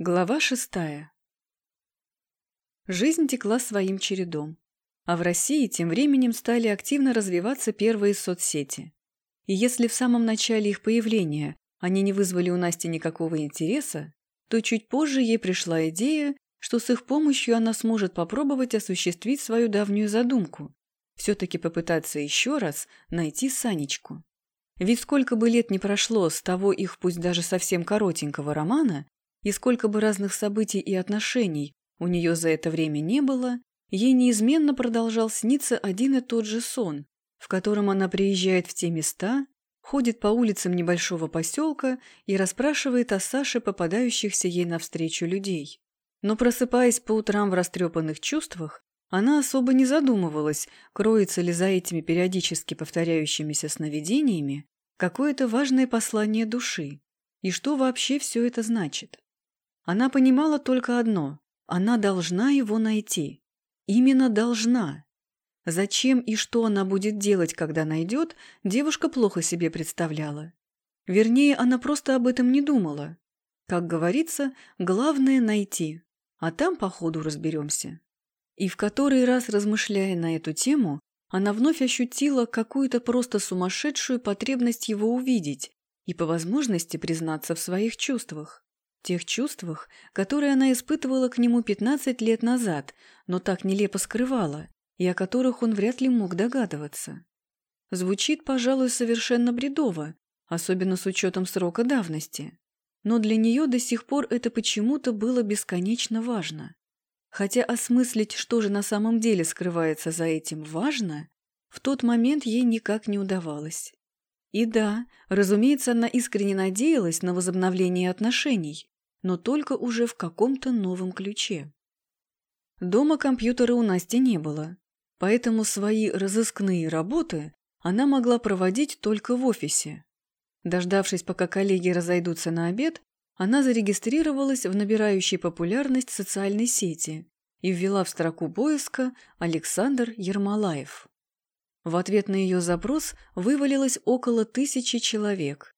Глава шестая. Жизнь текла своим чередом, а в России тем временем стали активно развиваться первые соцсети. И если в самом начале их появления они не вызвали у Насти никакого интереса, то чуть позже ей пришла идея, что с их помощью она сможет попробовать осуществить свою давнюю задумку – все-таки попытаться еще раз найти Санечку. Ведь сколько бы лет ни прошло с того их пусть даже совсем коротенького романа, и сколько бы разных событий и отношений у нее за это время не было, ей неизменно продолжал сниться один и тот же сон, в котором она приезжает в те места, ходит по улицам небольшого поселка и расспрашивает о Саше попадающихся ей навстречу людей. Но просыпаясь по утрам в растрепанных чувствах, она особо не задумывалась, кроется ли за этими периодически повторяющимися сновидениями какое-то важное послание души, и что вообще все это значит. Она понимала только одно – она должна его найти. Именно должна. Зачем и что она будет делать, когда найдет, девушка плохо себе представляла. Вернее, она просто об этом не думала. Как говорится, главное – найти, а там по ходу разберемся. И в который раз, размышляя на эту тему, она вновь ощутила какую-то просто сумасшедшую потребность его увидеть и по возможности признаться в своих чувствах. Тех чувствах, которые она испытывала к нему 15 лет назад, но так нелепо скрывала, и о которых он вряд ли мог догадываться. Звучит, пожалуй, совершенно бредово, особенно с учетом срока давности. Но для нее до сих пор это почему-то было бесконечно важно. Хотя осмыслить, что же на самом деле скрывается за этим, важно, в тот момент ей никак не удавалось. И да, разумеется, она искренне надеялась на возобновление отношений, но только уже в каком-то новом ключе. Дома компьютера у Насти не было, поэтому свои разыскные работы она могла проводить только в офисе. Дождавшись, пока коллеги разойдутся на обед, она зарегистрировалась в набирающей популярность социальной сети и ввела в строку поиска Александр Ермолаев. В ответ на ее запрос вывалилось около тысячи человек.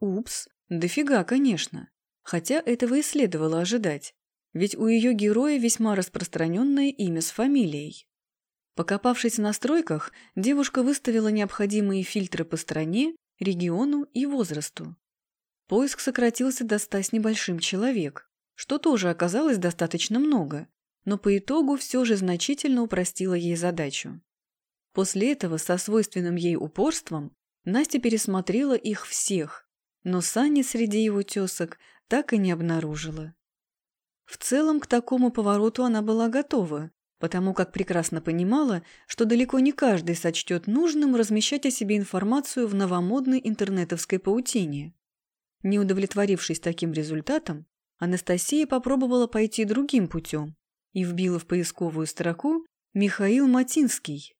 Упс, дофига, конечно. Хотя этого и следовало ожидать, ведь у ее героя весьма распространенное имя с фамилией. Покопавшись в настройках, девушка выставила необходимые фильтры по стране, региону и возрасту. Поиск сократился до ста с небольшим человек, что тоже оказалось достаточно много, но по итогу все же значительно упростило ей задачу. После этого со свойственным ей упорством Настя пересмотрела их всех, но Сани среди его тесок так и не обнаружила. В целом к такому повороту она была готова, потому как прекрасно понимала, что далеко не каждый сочтет нужным размещать о себе информацию в новомодной интернетовской паутине. Не удовлетворившись таким результатом, Анастасия попробовала пойти другим путем и вбила в поисковую строку «Михаил Матинский».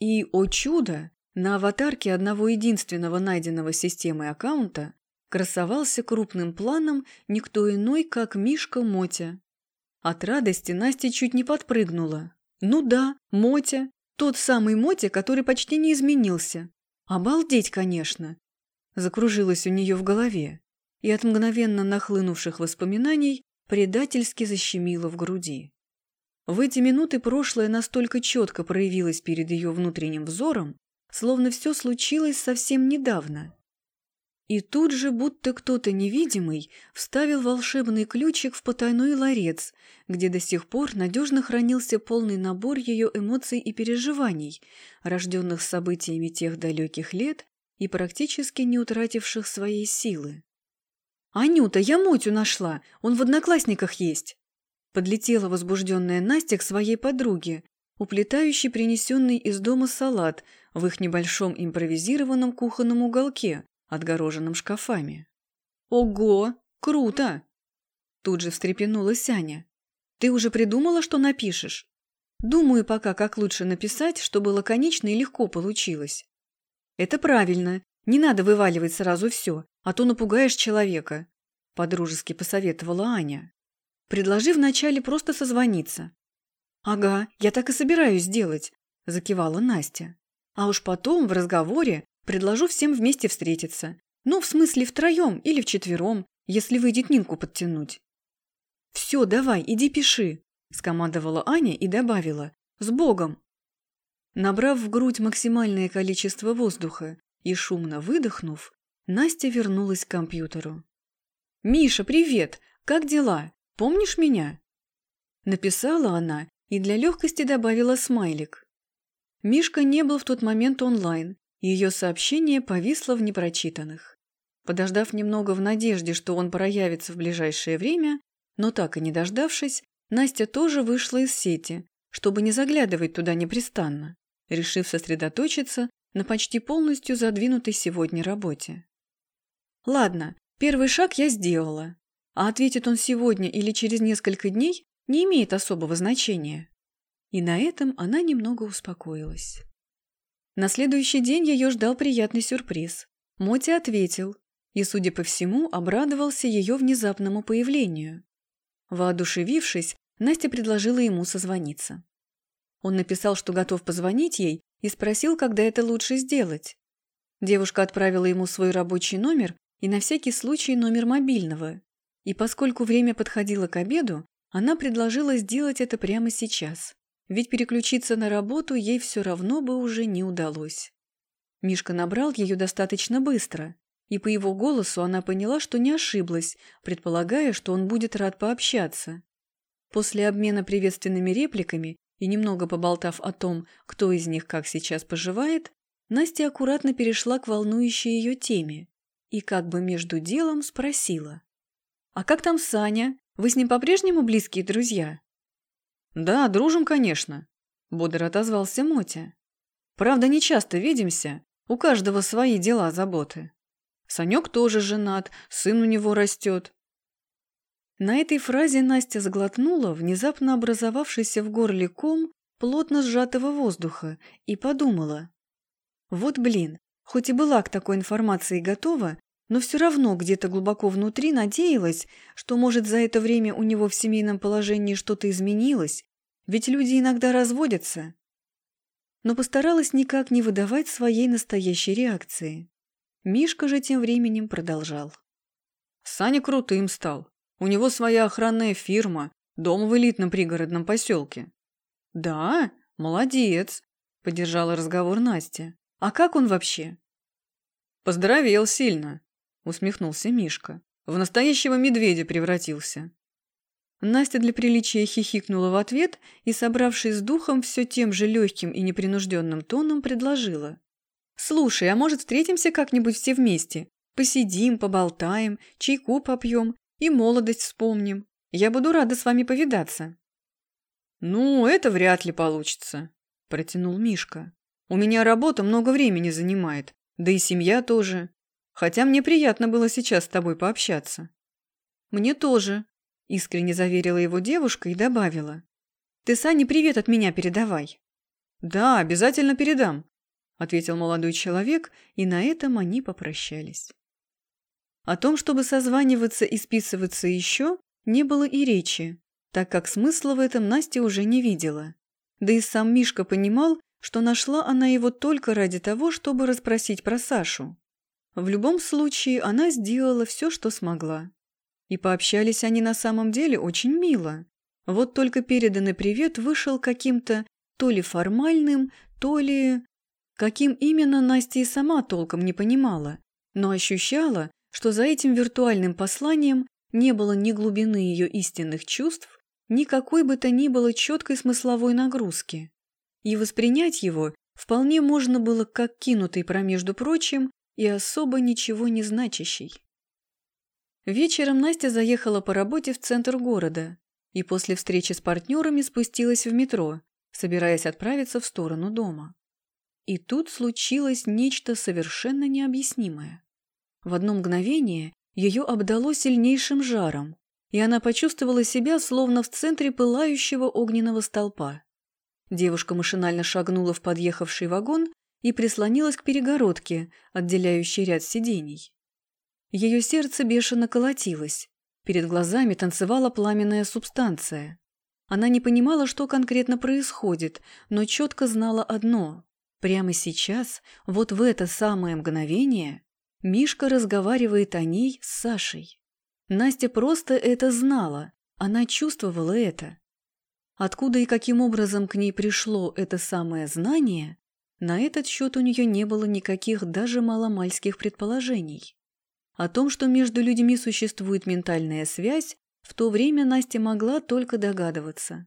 И, о чудо, на аватарке одного единственного найденного системой аккаунта красовался крупным планом никто иной, как Мишка Мотя. От радости Настя чуть не подпрыгнула. Ну да, Мотя, тот самый Мотя, который почти не изменился. Обалдеть, конечно. Закружилось у нее в голове, и от мгновенно нахлынувших воспоминаний предательски защемило в груди. В эти минуты прошлое настолько четко проявилось перед ее внутренним взором, словно все случилось совсем недавно. И тут же, будто кто-то невидимый, вставил волшебный ключик в потайной ларец, где до сих пор надежно хранился полный набор ее эмоций и переживаний, рожденных событиями тех далеких лет и практически не утративших своей силы. «Анюта, я Мотю нашла! Он в одноклассниках есть!» Подлетела возбужденная Настя к своей подруге, уплетающей принесенный из дома салат в их небольшом импровизированном кухонном уголке, отгороженным шкафами. «Ого! Круто!» Тут же встрепенулась Аня. «Ты уже придумала, что напишешь?» «Думаю пока, как лучше написать, чтобы лаконично и легко получилось». «Это правильно. Не надо вываливать сразу все, а то напугаешь человека», – подружески посоветовала Аня. «Предложи вначале просто созвониться». «Ага, я так и собираюсь сделать», – закивала Настя. «А уж потом в разговоре Предложу всем вместе встретиться. Ну, в смысле, втроем или вчетвером, если выйдет Нинку подтянуть. «Все, давай, иди пиши», – скомандовала Аня и добавила. «С Богом!» Набрав в грудь максимальное количество воздуха и шумно выдохнув, Настя вернулась к компьютеру. «Миша, привет! Как дела? Помнишь меня?» Написала она и для легкости добавила смайлик. Мишка не был в тот момент онлайн, ее сообщение повисло в непрочитанных. Подождав немного в надежде, что он проявится в ближайшее время, но так и не дождавшись, Настя тоже вышла из сети, чтобы не заглядывать туда непрестанно, решив сосредоточиться на почти полностью задвинутой сегодня работе. Ладно, первый шаг я сделала, а ответит он сегодня или через несколько дней, не имеет особого значения. И на этом она немного успокоилась. На следующий день ее ждал приятный сюрприз. Моти ответил и, судя по всему, обрадовался ее внезапному появлению. Воодушевившись, Настя предложила ему созвониться. Он написал, что готов позвонить ей, и спросил, когда это лучше сделать. Девушка отправила ему свой рабочий номер и на всякий случай номер мобильного. И поскольку время подходило к обеду, она предложила сделать это прямо сейчас, ведь переключиться на работу ей все равно бы уже не удалось. Мишка набрал ее достаточно быстро, и по его голосу она поняла, что не ошиблась, предполагая, что он будет рад пообщаться. После обмена приветственными репликами и немного поболтав о том, кто из них как сейчас поживает, Настя аккуратно перешла к волнующей ее теме и как бы между делом спросила. «А как там Саня? Вы с ним по-прежнему близкие друзья?» «Да, дружим, конечно», – бодро отозвался Мотя. «Правда, не часто видимся, у каждого свои дела, заботы. Санек тоже женат, сын у него растет». На этой фразе Настя заглотнула внезапно образовавшийся в горле ком плотно сжатого воздуха и подумала. Вот блин, хоть и была к такой информации готова, но все равно где-то глубоко внутри надеялась, что, может, за это время у него в семейном положении что-то изменилось, ведь люди иногда разводятся. Но постаралась никак не выдавать своей настоящей реакции. Мишка же тем временем продолжал. Саня крутым стал. У него своя охранная фирма, дом в элитном пригородном поселке. «Да? Молодец!» – поддержала разговор Настя. «А как он вообще?» «Поздоровел сильно усмехнулся Мишка. В настоящего медведя превратился. Настя для приличия хихикнула в ответ и, собравшись с духом, все тем же легким и непринужденным тоном предложила. «Слушай, а может, встретимся как-нибудь все вместе? Посидим, поболтаем, чайку попьем и молодость вспомним. Я буду рада с вами повидаться». «Ну, это вряд ли получится», – протянул Мишка. «У меня работа много времени занимает, да и семья тоже. Хотя мне приятно было сейчас с тобой пообщаться». «Мне тоже», – искренне заверила его девушка и добавила. «Ты Сане привет от меня передавай». «Да, обязательно передам», – ответил молодой человек, и на этом они попрощались. О том, чтобы созваниваться и списываться еще, не было и речи, так как смысла в этом Настя уже не видела. Да и сам Мишка понимал, что нашла она его только ради того, чтобы расспросить про Сашу. В любом случае, она сделала все, что смогла. И пообщались они на самом деле очень мило. Вот только переданный привет вышел каким-то то ли формальным, то ли... Каким именно Настя и сама толком не понимала, но ощущала, что за этим виртуальным посланием не было ни глубины ее истинных чувств, ни какой бы то ни было четкой смысловой нагрузки. И воспринять его вполне можно было как кинутый промежду прочим и особо ничего не значащий. Вечером Настя заехала по работе в центр города и после встречи с партнерами спустилась в метро, собираясь отправиться в сторону дома. И тут случилось нечто совершенно необъяснимое. В одно мгновение ее обдало сильнейшим жаром, и она почувствовала себя словно в центре пылающего огненного столпа. Девушка машинально шагнула в подъехавший вагон и прислонилась к перегородке, отделяющей ряд сидений. Ее сердце бешено колотилось, перед глазами танцевала пламенная субстанция. Она не понимала, что конкретно происходит, но четко знала одно. Прямо сейчас, вот в это самое мгновение, Мишка разговаривает о ней с Сашей. Настя просто это знала, Она чувствовала это. Откуда и каким образом к ней пришло это самое знание, на этот счет у нее не было никаких даже маломальских предположений. О том, что между людьми существует ментальная связь, в то время Настя могла только догадываться.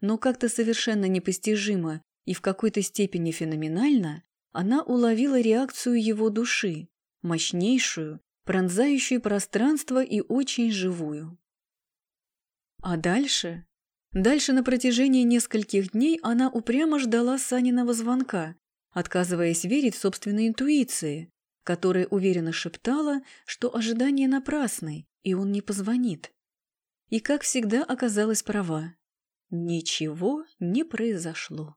Но как-то совершенно непостижимо и в какой-то степени феноменально она уловила реакцию его души, мощнейшую, пронзающую пространство и очень живую. А дальше? Дальше на протяжении нескольких дней она упрямо ждала Саниного звонка, отказываясь верить собственной интуиции, которая уверенно шептала, что ожидание напрасны, и он не позвонит. И, как всегда, оказалась права. Ничего не произошло.